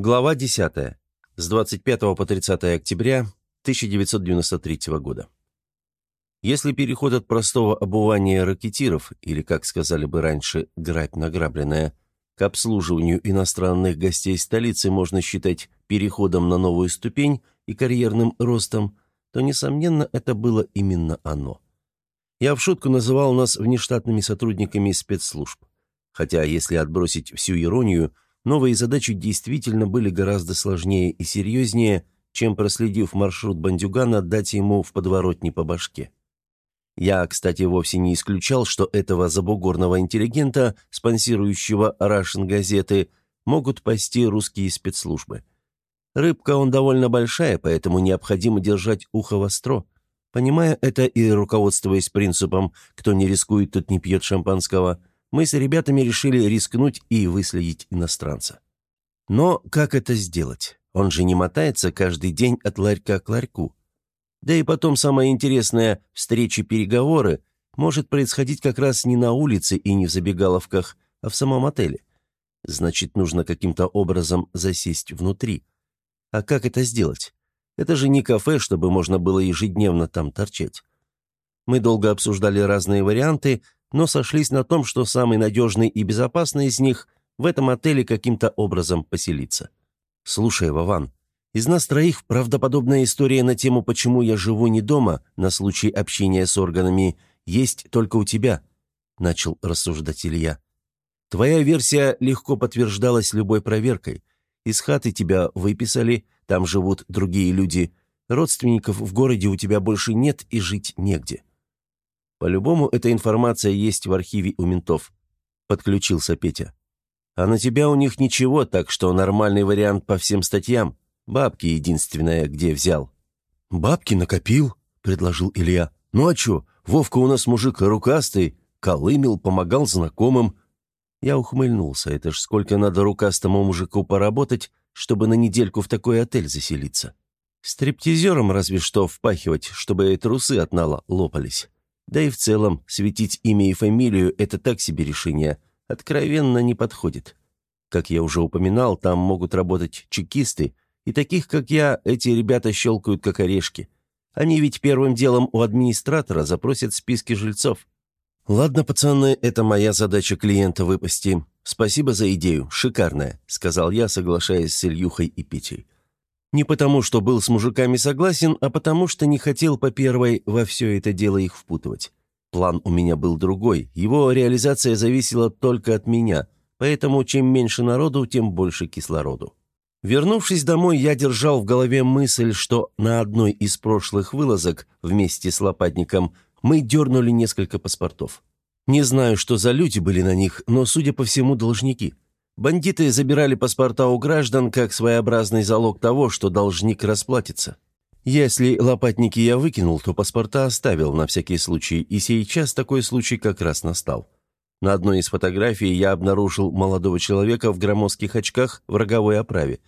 Глава 10. С 25 по 30 октября 1993 года. Если переход от простого обувания ракетиров, или, как сказали бы раньше, грабь награбленная, к обслуживанию иностранных гостей столицы можно считать переходом на новую ступень и карьерным ростом, то, несомненно, это было именно оно. Я в шутку называл нас внештатными сотрудниками спецслужб. Хотя, если отбросить всю иронию – Новые задачи действительно были гораздо сложнее и серьезнее, чем, проследив маршрут бандюгана, дать ему в подворотне по башке. Я, кстати, вовсе не исключал, что этого забугорного интеллигента, спонсирующего Рашен-газеты, могут пасти русские спецслужбы. Рыбка он довольно большая, поэтому необходимо держать ухо востро. Понимая это и руководствуясь принципом «кто не рискует, тот не пьет шампанского», мы с ребятами решили рискнуть и выследить иностранца. Но как это сделать? Он же не мотается каждый день от ларька к ларьку. Да и потом самое интересное, встречи-переговоры может происходить как раз не на улице и не в забегаловках, а в самом отеле. Значит, нужно каким-то образом засесть внутри. А как это сделать? Это же не кафе, чтобы можно было ежедневно там торчать. Мы долго обсуждали разные варианты, но сошлись на том, что самый надежный и безопасный из них в этом отеле каким-то образом поселиться. «Слушай, Вован, из нас троих правдоподобная история на тему «Почему я живу не дома» на случай общения с органами есть только у тебя», — начал рассуждать Илья. «Твоя версия легко подтверждалась любой проверкой. Из хаты тебя выписали, там живут другие люди. Родственников в городе у тебя больше нет и жить негде. По-любому эта информация есть в архиве у ментов», — подключился Петя. «А на тебя у них ничего, так что нормальный вариант по всем статьям. Бабки единственное, где взял». «Бабки накопил», — предложил Илья. «Ну а чё, Вовка у нас мужик рукастый, колымел, помогал знакомым». Я ухмыльнулся. Это ж сколько надо рукастому мужику поработать, чтобы на недельку в такой отель заселиться. Стриптизером разве что впахивать, чтобы трусы от нала лопались. Да и в целом, светить имя и фамилию – это так себе решение, откровенно не подходит. Как я уже упоминал, там могут работать чекисты, и таких, как я, эти ребята щелкают как орешки. Они ведь первым делом у администратора запросят списки жильцов. «Ладно, пацаны, это моя задача клиента выпасти. Спасибо за идею, шикарная», – сказал я, соглашаясь с Ильюхой и Петей. Не потому, что был с мужиками согласен, а потому, что не хотел по первой во все это дело их впутывать. План у меня был другой, его реализация зависела только от меня, поэтому чем меньше народу, тем больше кислороду. Вернувшись домой, я держал в голове мысль, что на одной из прошлых вылазок вместе с лопатником мы дернули несколько паспортов. Не знаю, что за люди были на них, но, судя по всему, должники – Бандиты забирали паспорта у граждан как своеобразный залог того, что должник расплатится. Если лопатники я выкинул, то паспорта оставил на всякий случай, и сейчас такой случай как раз настал. На одной из фотографий я обнаружил молодого человека в громоздких очках в роговой оправе.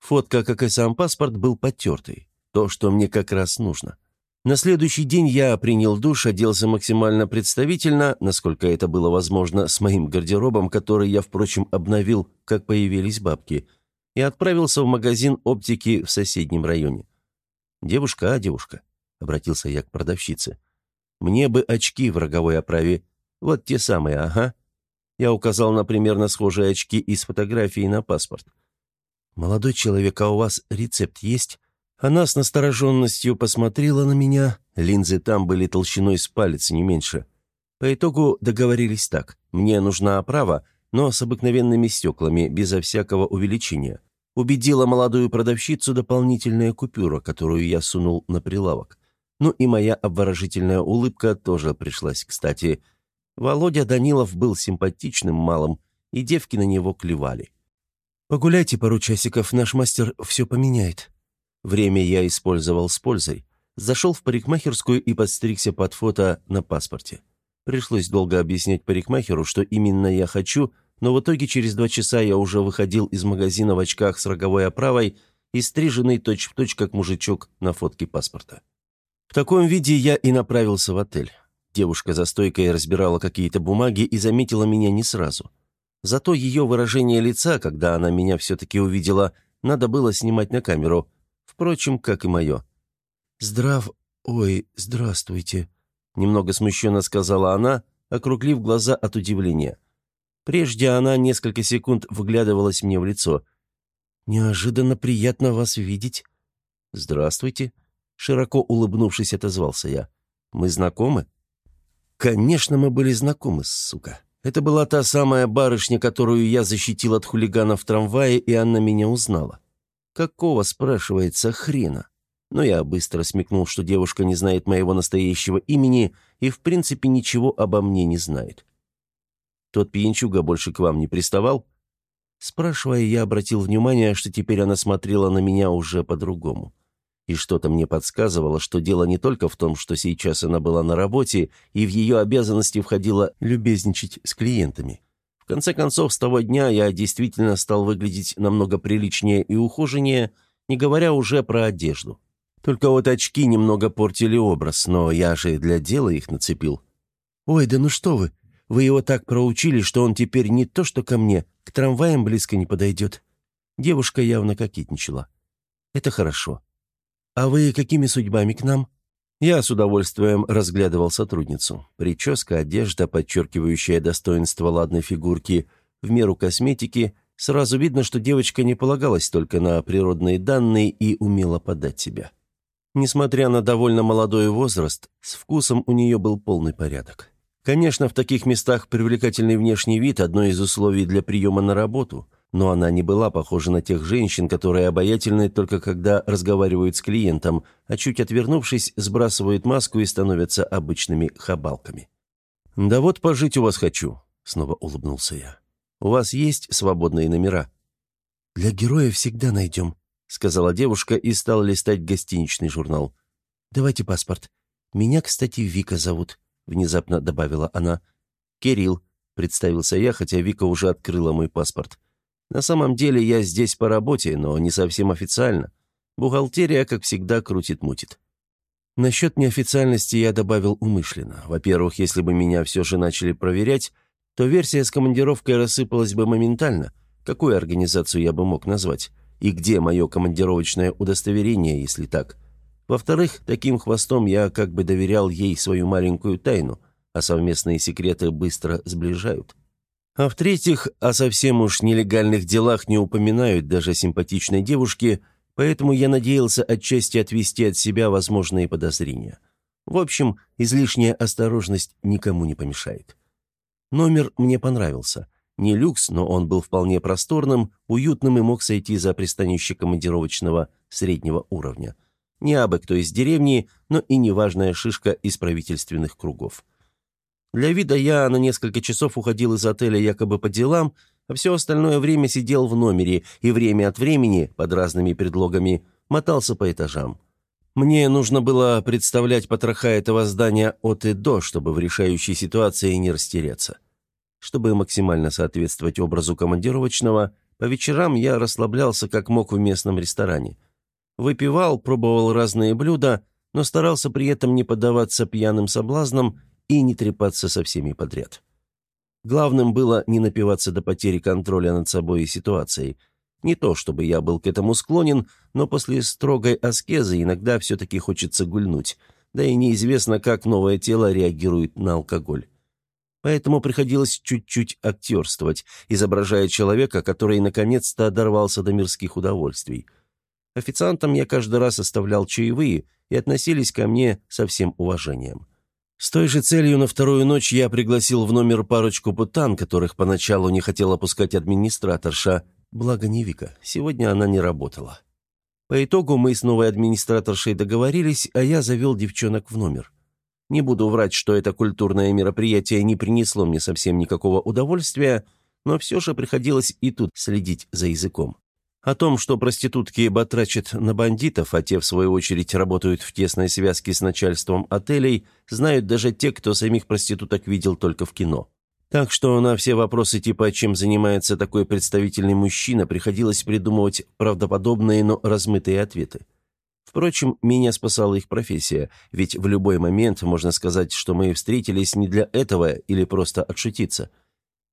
Фотка, как и сам паспорт, был потертый. То, что мне как раз нужно. На следующий день я принял душ, оделся максимально представительно, насколько это было возможно, с моим гардеробом, который я, впрочем, обновил, как появились бабки, и отправился в магазин оптики в соседнем районе. «Девушка, а, девушка?» — обратился я к продавщице. «Мне бы очки в роговой оправе. Вот те самые, ага». Я указал на примерно схожие очки из фотографии на паспорт. «Молодой человек, а у вас рецепт есть?» Она с настороженностью посмотрела на меня, линзы там были толщиной с палец, не меньше. По итогу договорились так. Мне нужна оправа, но с обыкновенными стеклами, безо всякого увеличения. Убедила молодую продавщицу дополнительная купюра, которую я сунул на прилавок. Ну и моя обворожительная улыбка тоже пришлась кстати. Володя Данилов был симпатичным малым, и девки на него клевали. «Погуляйте пару часиков, наш мастер все поменяет», Время я использовал с пользой. Зашел в парикмахерскую и подстригся под фото на паспорте. Пришлось долго объяснять парикмахеру, что именно я хочу, но в итоге через два часа я уже выходил из магазина в очках с роговой оправой и стриженный точь-в-точь, точь, как мужичок на фотке паспорта. В таком виде я и направился в отель. Девушка за стойкой разбирала какие-то бумаги и заметила меня не сразу. Зато ее выражение лица, когда она меня все-таки увидела, надо было снимать на камеру. Впрочем, как и мое. «Здрав... Ой, здравствуйте», — немного смущенно сказала она, округлив глаза от удивления. Прежде она несколько секунд выглядывалась мне в лицо. «Неожиданно приятно вас видеть». «Здравствуйте», — широко улыбнувшись, отозвался я. «Мы знакомы?» «Конечно, мы были знакомы, сука. Это была та самая барышня, которую я защитил от хулигана в трамвае, и она меня узнала. Какого, спрашивается, хрена?» Но я быстро смекнул, что девушка не знает моего настоящего имени и, в принципе, ничего обо мне не знает. «Тот пьянчуга больше к вам не приставал?» Спрашивая, я обратил внимание, что теперь она смотрела на меня уже по-другому. И что-то мне подсказывало, что дело не только в том, что сейчас она была на работе, и в ее обязанности входило любезничать с клиентами. Конце концов, с того дня я действительно стал выглядеть намного приличнее и ухоженнее, не говоря уже про одежду. Только вот очки немного портили образ, но я же для дела их нацепил. «Ой, да ну что вы! Вы его так проучили, что он теперь не то что ко мне, к трамваям близко не подойдет». Девушка явно кокетничала. «Это хорошо. А вы какими судьбами к нам?» Я с удовольствием разглядывал сотрудницу. Прическа, одежда, подчеркивающая достоинство ладной фигурки, в меру косметики, сразу видно, что девочка не полагалась только на природные данные и умела подать себя. Несмотря на довольно молодой возраст, с вкусом у нее был полный порядок. Конечно, в таких местах привлекательный внешний вид – одно из условий для приема на работу, но она не была похожа на тех женщин, которые обаятельны только когда разговаривают с клиентом, а чуть отвернувшись, сбрасывают маску и становятся обычными хабалками. «Да вот пожить у вас хочу», – снова улыбнулся я. «У вас есть свободные номера?» «Для героя всегда найдем», — сказала девушка и стала листать гостиничный журнал. «Давайте паспорт. Меня, кстати, Вика зовут», — внезапно добавила она. «Кирилл», — представился я, хотя Вика уже открыла мой паспорт. «На самом деле я здесь по работе, но не совсем официально. Бухгалтерия, как всегда, крутит-мутит». Насчет неофициальности я добавил умышленно. Во-первых, если бы меня все же начали проверять, то версия с командировкой рассыпалась бы моментально. Какую организацию я бы мог назвать? И где мое командировочное удостоверение, если так? Во-вторых, таким хвостом я как бы доверял ей свою маленькую тайну, а совместные секреты быстро сближают. А в-третьих, о совсем уж нелегальных делах не упоминают даже симпатичной девушке, поэтому я надеялся отчасти отвести от себя возможные подозрения. В общем, излишняя осторожность никому не помешает. Номер мне понравился – не люкс, но он был вполне просторным, уютным и мог сойти за пристанище командировочного среднего уровня. Не абы кто из деревни, но и неважная шишка из правительственных кругов. Для вида я на несколько часов уходил из отеля якобы по делам, а все остальное время сидел в номере и время от времени, под разными предлогами, мотался по этажам. Мне нужно было представлять потроха этого здания от и до, чтобы в решающей ситуации не растеряться. Чтобы максимально соответствовать образу командировочного, по вечерам я расслаблялся как мог в местном ресторане. Выпивал, пробовал разные блюда, но старался при этом не поддаваться пьяным соблазнам и не трепаться со всеми подряд. Главным было не напиваться до потери контроля над собой и ситуацией. Не то, чтобы я был к этому склонен, но после строгой аскезы иногда все-таки хочется гульнуть, да и неизвестно, как новое тело реагирует на алкоголь поэтому приходилось чуть-чуть актерствовать, изображая человека, который наконец-то дорвался до мирских удовольствий. Официантам я каждый раз оставлял чаевые и относились ко мне со всем уважением. С той же целью на вторую ночь я пригласил в номер парочку путан, которых поначалу не хотела пускать администраторша, благо не Вика, сегодня она не работала. По итогу мы с новой администраторшей договорились, а я завел девчонок в номер. Не буду врать, что это культурное мероприятие не принесло мне совсем никакого удовольствия, но все же приходилось и тут следить за языком. О том, что проститутки батрачат на бандитов, а те, в свою очередь, работают в тесной связке с начальством отелей, знают даже те, кто самих проституток видел только в кино. Так что на все вопросы типа «чем занимается такой представительный мужчина» приходилось придумывать правдоподобные, но размытые ответы. Впрочем, меня спасала их профессия, ведь в любой момент можно сказать, что мы встретились не для этого или просто отшутиться.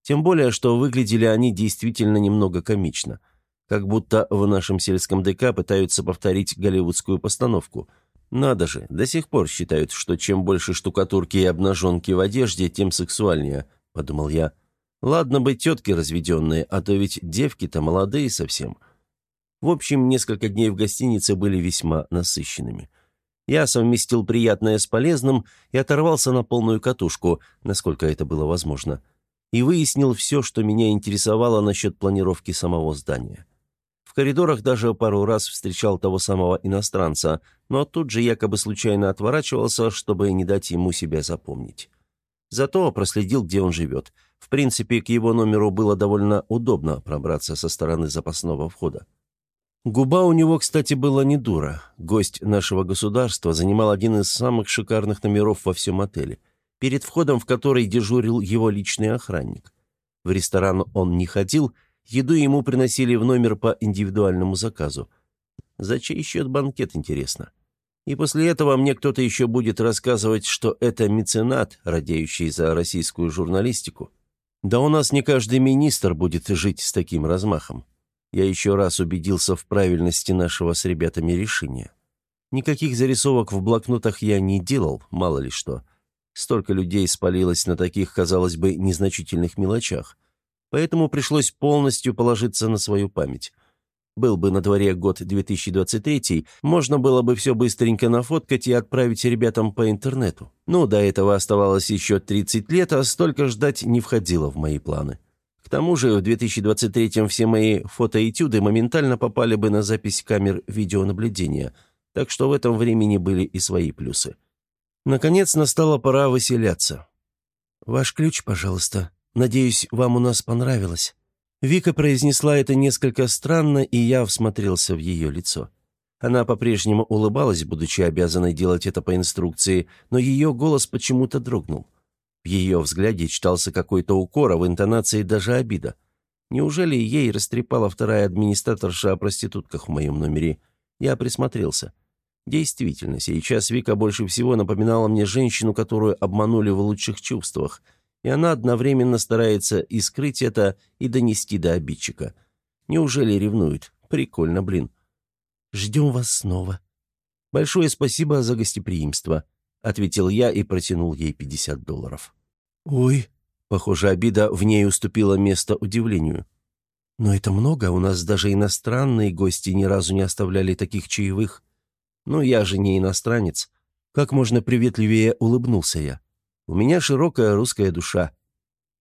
Тем более, что выглядели они действительно немного комично. Как будто в нашем сельском ДК пытаются повторить голливудскую постановку. Надо же, до сих пор считают, что чем больше штукатурки и обнаженки в одежде, тем сексуальнее, подумал я. Ладно бы тетки разведенные, а то ведь девки-то молодые совсем. В общем, несколько дней в гостинице были весьма насыщенными. Я совместил приятное с полезным и оторвался на полную катушку, насколько это было возможно, и выяснил все, что меня интересовало насчет планировки самого здания. Коридорах даже пару раз встречал того самого иностранца, но тут же якобы случайно отворачивался, чтобы не дать ему себя запомнить. Зато проследил, где он живет. В принципе, к его номеру было довольно удобно пробраться со стороны запасного входа. Губа у него, кстати, была не дура. Гость нашего государства занимал один из самых шикарных номеров во всем отеле, перед входом в который дежурил его личный охранник. В ресторан он не ходил, еду ему приносили в номер по индивидуальному заказу. За чей счет банкет, интересно? И после этого мне кто-то еще будет рассказывать, что это меценат, радеющий за российскую журналистику. Да у нас не каждый министр будет жить с таким размахом я еще раз убедился в правильности нашего с ребятами решения. Никаких зарисовок в блокнотах я не делал, мало ли что. Столько людей спалилось на таких, казалось бы, незначительных мелочах. Поэтому пришлось полностью положиться на свою память. Был бы на дворе год 2023, можно было бы все быстренько нафоткать и отправить ребятам по интернету. Ну, до этого оставалось еще 30 лет, а столько ждать не входило в мои планы. К тому же в 2023-м все мои фотоэтюды моментально попали бы на запись камер видеонаблюдения, так что в этом времени были и свои плюсы. Наконец настала пора выселяться. «Ваш ключ, пожалуйста. Надеюсь, вам у нас понравилось». Вика произнесла это несколько странно, и я всмотрелся в ее лицо. Она по-прежнему улыбалась, будучи обязанной делать это по инструкции, но ее голос почему-то дрогнул. В ее взгляде читался какой-то укор, а в интонации даже обида. Неужели ей растрепала вторая администраторша о проститутках в моем номере? Я присмотрелся. Действительно, сейчас Вика больше всего напоминала мне женщину, которую обманули в лучших чувствах, и она одновременно старается и скрыть это, и донести до обидчика. Неужели ревнует? Прикольно, блин. «Ждем вас снова. Большое спасибо за гостеприимство», — ответил я и протянул ей 50 долларов. «Ой!» Похоже, обида в ней уступила место удивлению. «Но это много, у нас даже иностранные гости ни разу не оставляли таких чаевых. Ну, я же не иностранец. Как можно приветливее улыбнулся я. У меня широкая русская душа».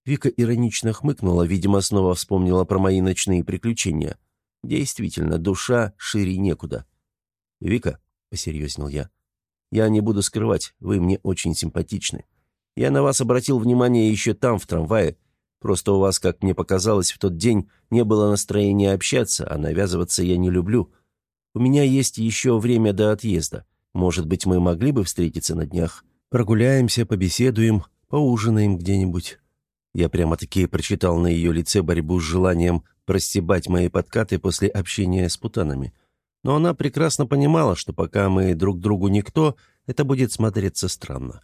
Вика иронично хмыкнула, видимо, снова вспомнила про мои ночные приключения. «Действительно, душа шире некуда». «Вика», — посерьезнел я, — «я не буду скрывать, вы мне очень симпатичны. Я на вас обратил внимание еще там, в трамвае. Просто у вас, как мне показалось, в тот день не было настроения общаться, а навязываться я не люблю. У меня есть еще время до отъезда. Может быть, мы могли бы встретиться на днях? Прогуляемся, побеседуем, поужинаем где-нибудь». Я прямо-таки прочитал на ее лице борьбу с желанием простебать мои подкаты после общения с путанами. Но она прекрасно понимала, что пока мы друг другу никто, это будет смотреться странно.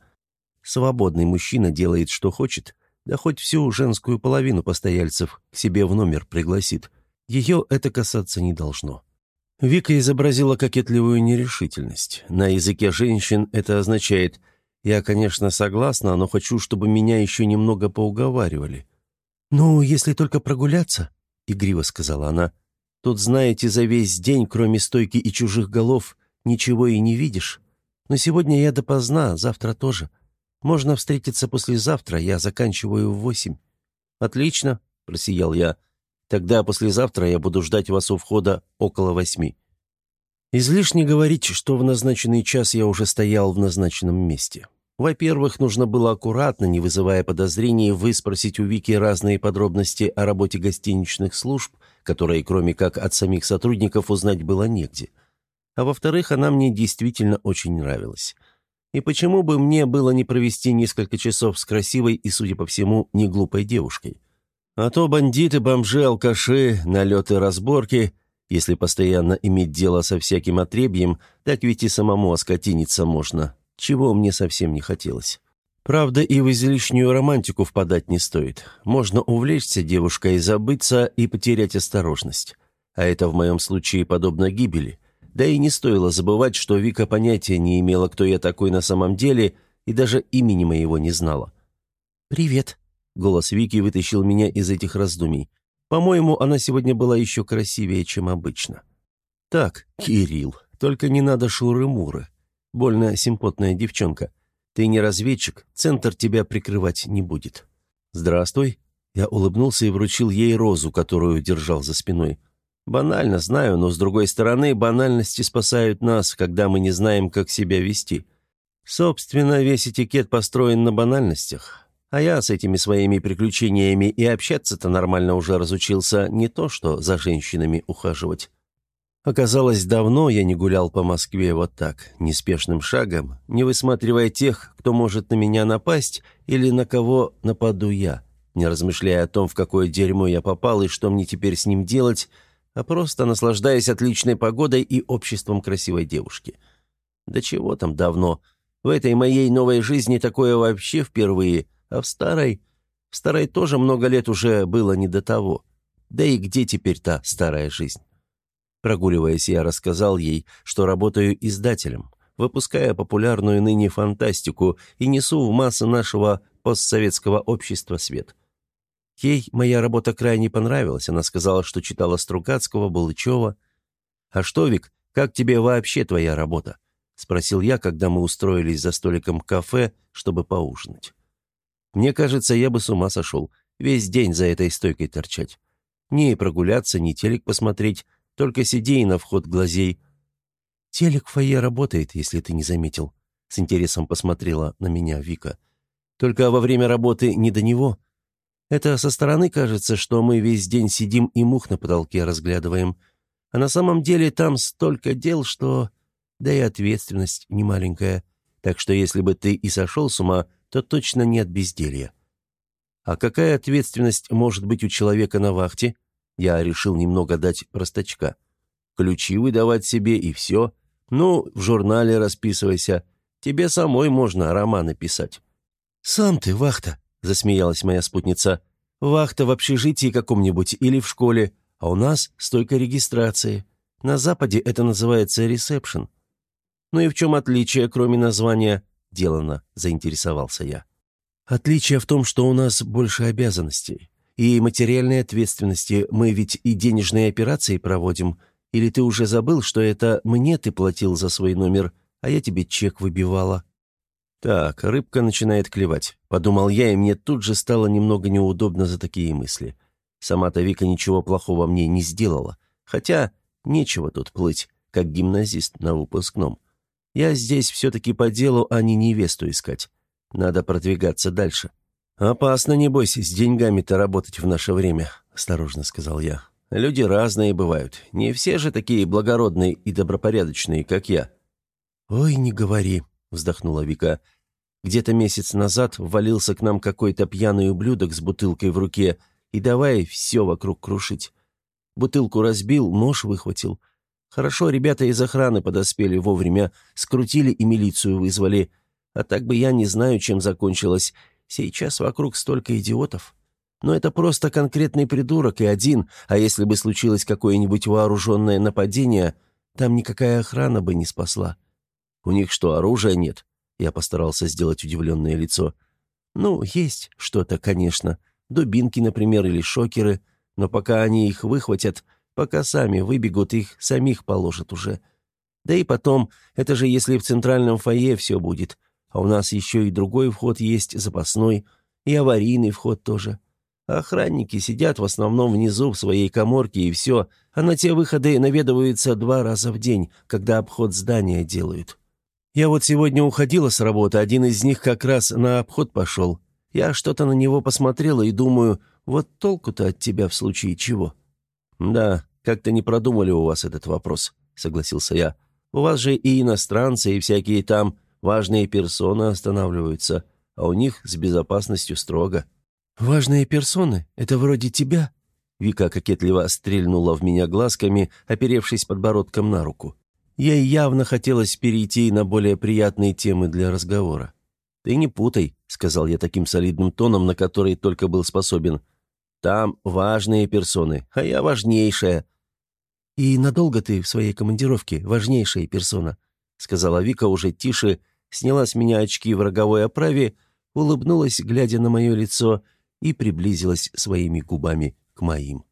Свободный мужчина делает, что хочет, да хоть всю женскую половину постояльцев к себе в номер пригласит. Ее это касаться не должно. Вика изобразила кокетливую нерешительность. На языке женщин это означает «я, конечно, согласна, но хочу, чтобы меня еще немного поуговаривали». «Ну, если только прогуляться», — игриво сказала она. «Тут, знаете, за весь день, кроме стойки и чужих голов, ничего и не видишь. Но сегодня я допоздна, завтра тоже. Можно встретиться послезавтра, я заканчиваю в восемь». «Отлично», — просиял я. «Тогда послезавтра я буду ждать вас у входа около восьми». Излишне говорить, что в назначенный час я уже стоял в назначенном месте. Во-первых, нужно было аккуратно, не вызывая подозрений, выспросить у Вики разные подробности о работе гостиничных служб, которые, кроме как от самих сотрудников, узнать было негде. А во-вторых, она мне действительно очень нравилась. И почему бы мне было не провести несколько часов с красивой и, судя по всему, не глупой девушкой? А то бандиты, бомжи, алкаши, налеты, разборки, если постоянно иметь дело со всяким отребьем, так ведь и самому оскотиниться можно, чего мне совсем не хотелось. Правда, и в излишнюю романтику впадать не стоит. Можно увлечься девушкой, забыться и потерять осторожность. а это в моем случае подобно гибели. Да и не стоило забывать, что Вика понятия не имела, кто я такой на самом деле, и даже имени моего не знала. «Привет», — голос Вики вытащил меня из этих раздумий. По-моему, она сегодня была еще красивее, чем обычно. «Так, Кирилл, только не надо шуры-муры. Больно симпотная девчонка. Ты не разведчик, центр тебя прикрывать не будет». «Здравствуй». Я улыбнулся и вручил ей розу, которую держал за спиной. Банально, знаю, но, с другой стороны, банальности спасают нас, когда мы не знаем, как себя вести. Собственно, весь этикет построен на банальностях. А я с этими своими приключениями и общаться-то нормально уже разучился, не то что за женщинами ухаживать. Оказалось, давно я не гулял по Москве вот так, неспешным шагом, не высматривая тех, кто может на меня напасть или на кого нападу я, не размышляя о том, в какое дерьмо я попал и что мне теперь с ним делать – а просто наслаждаясь отличной погодой и обществом красивой девушки. Да чего там давно. В этой моей новой жизни такое вообще впервые, а в старой... В старой тоже много лет уже было не до того. Да и где теперь та старая жизнь? Прогуливаясь, я рассказал ей, что работаю издателем, выпуская популярную ныне фантастику и несу в массы нашего постсоветского общества свет. Ей моя работа крайне понравилась. Она сказала, что читала Стругацкого, Булычева. «А что, Вик, как тебе вообще твоя работа?» — спросил я, когда мы устроились за столиком кафе, чтобы поужинать. «Мне кажется, я бы с ума сошел. Весь день за этой стойкой торчать. Ни прогуляться, ни телек посмотреть, только сиди и на вход глазей». «Телек в фойе работает, если ты не заметил», — с интересом посмотрела на меня Вика. «Только во время работы не до него». Это со стороны кажется, что мы весь день сидим и мух на потолке разглядываем. А на самом деле там столько дел, что... Да и ответственность немаленькая. Так что если бы ты и сошел с ума, то точно нет безделья. А какая ответственность может быть у человека на вахте? Я решил немного дать простачка. Ключи выдавать себе и все. Ну, в журнале расписывайся. Тебе самой можно романы писать. «Сам ты, вахта», — засмеялась моя спутница. «Вахта в общежитии каком-нибудь или в школе, а у нас стойка регистрации. На Западе это называется ресепшн». «Ну и в чем отличие, кроме названия?» — делано, заинтересовался я. «Отличие в том, что у нас больше обязанностей. И материальной ответственности мы ведь и денежные операции проводим. Или ты уже забыл, что это мне ты платил за свой номер, а я тебе чек выбивала?» «Так, рыбка начинает клевать», — подумал я, и мне тут же стало немного неудобно за такие мысли. Сама-то Вика ничего плохого мне не сделала. Хотя нечего тут плыть, как гимназист на выпускном. Я здесь все-таки по делу, а не невесту искать. Надо продвигаться дальше. «Опасно, небось, с деньгами-то работать в наше время», — осторожно сказал я. «Люди разные бывают. Не все же такие благородные и добропорядочные, как я». «Ой, не говори», — вздохнула Вика. «Где-то месяц назад ввалился к нам какой-то пьяный ублюдок с бутылкой в руке и давай все вокруг крушить. Бутылку разбил, нож выхватил. Хорошо, ребята из охраны подоспели вовремя, скрутили и милицию вызвали. А так бы я не знаю, чем закончилось. Сейчас вокруг столько идиотов. Но это просто конкретный придурок и один, а если бы случилось какое-нибудь вооруженное нападение, там никакая охрана бы не спасла. У них что, оружия нет?» Я постарался сделать удивленное лицо. «Ну, есть что-то, конечно. Дубинки, например, или шокеры. Но пока они их выхватят, пока сами выбегут, их самих положат уже. Да и потом, это же если в центральном фойе все будет. А у нас еще и другой вход есть, запасной, и аварийный вход тоже. Охранники сидят в основном внизу в своей коморке и все, а на те выходы наведываются два раза в день, когда обход здания делают. Я вот сегодня уходила с работы, один из них как раз на обход пошел. Я что-то на него посмотрела и думаю, вот толку-то от тебя в случае чего?» «Да, как-то не продумали у вас этот вопрос», — согласился я. «У вас же и иностранцы, и всякие там важные персоны останавливаются, а у них с безопасностью строго». «Важные персоны? Это вроде тебя?» Вика кокетливо стрельнула в меня глазками, оперевшись подбородком на руку. Ей явно хотелось перейти на более приятные темы для разговора. «Ты не путай», — сказал я таким солидным тоном, на который только был способен. «Там важные персоны, а я важнейшая». «И надолго ты в своей командировке, важнейшая персона?» — сказала Вика уже тише, сняла с меня очки в роговой оправе, улыбнулась, глядя на мое лицо, и приблизилась своими губами к моим.